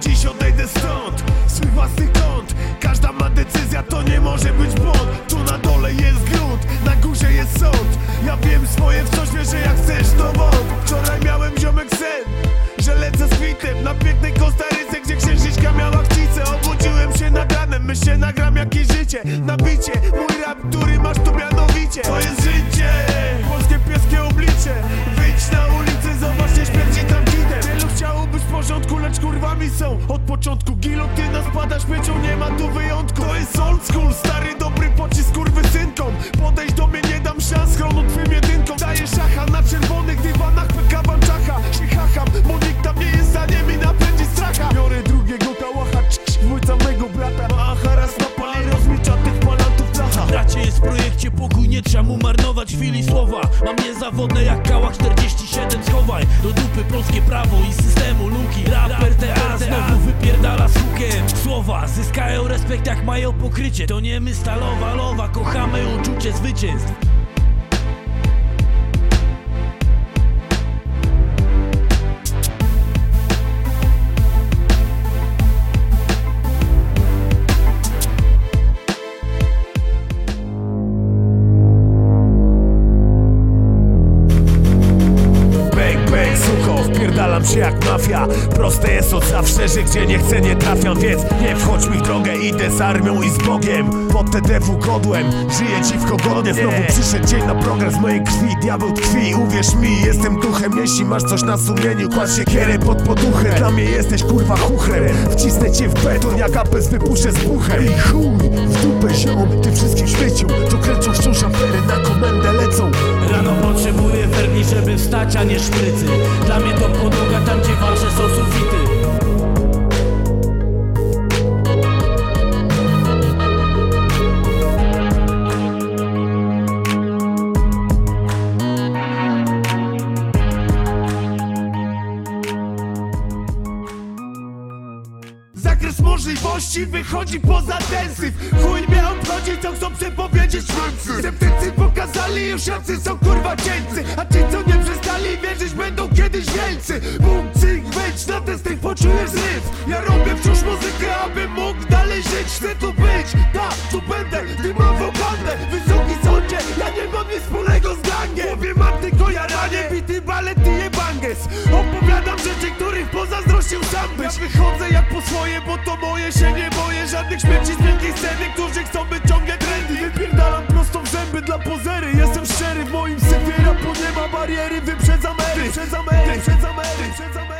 Dziś odejdę stąd, swój własny kąt. Każda ma decyzja, to nie może być błąd. Tu na dole jest grunt, na górze jest sąd. Ja wiem swoje, w coś wierzę jak chcesz, to wąt. Wczoraj miałem ziomek sen, że lecę z bitem Na pięknej Kostaryce, gdzie księżniczka miała chcicę. Obudziłem się nad ranem, myślę nagram jakieś życie. Nabicie, mój rap, który masz tu mianowicie. To jest kurwami są. Od początku gilotyna spada śmiecią, nie ma tu wyjątku. To jest old school, stary dobry pocisk kurwysynkom Podejść do mnie, nie dam szans, chronu twym jedynkom Daję szacha na czerwonych dywanach, pyka czacha. Się chacham, bo nikt tam nie jest za i napędzi stracha. Biorę drugiego kałacha, cz, dwójca mego brata. Ma haras na pali, rozmicza tych palantów cacha Bracie jest w projekcie pokój, nie trzeba mu marnować chwili słowa. Mam niezawodne jak kała 47 schowaj. Do dupy polskie prawo i systemu luki. Raper zyskają respekt jak mają pokrycie. To nie my stalowa lowa, kochamy uczucie zwycięstw wpierdalam się jak mafia. Proste jest od zawsze, że gdzie nie chcę nie trafiam Więc nie wchodź mi w drogę, idę z armią i z Bogiem. Pod TDW godłem, żyję dziwko godnie Znowu przyszedł dzień na progres mojej krwi. Diabeł tkwi, uwierz mi, jestem duchem. Jeśli masz coś na sumieniu, kładź się kierę pod poduchę Dla mnie jesteś kurwa chuchrem. Wcisnę cię w beton, jak apes wypuszczę z buchem. I chuj, w dupę ziom, ty wszystkim śmieciu To kręcą wciąż afery, na Zakres możliwości wychodzi poza tensyw. Chuj mnie obchodzi, co chcą przepowiedzieć Niemcy Sceptycy pokazali już jacy są kurwa cieńcy. A ci co nie przestali wierzyć będą kiedyś wielcy. Bum, cyk, wejdź na ten styk, poczujesz zryw. Ja robię wciąż muzykę, aby mógł dalej żyć. Chcę tu być, tak, tu będę, dymową bandę Wysoki sądzie, ja nie mam nic wspólnego z gangiem. Mówię mam tylko jaranie, bity balet i jebanges Opowiadam rzeczy, których pozazdrościł sam byś. Ja wychodzę po swoje, bo to moje się nie boję Żadnych śmieci z wielkiej sceny, którzy chcą być ciągle trendy. Wypierdalam prosto w zęby dla pozery. Jestem szczery, w moim syfie rapu nie ma bariery. Wyprzedzam ery, wyprzedzam ery, wyprzedzam ery, wyprzedzam ery.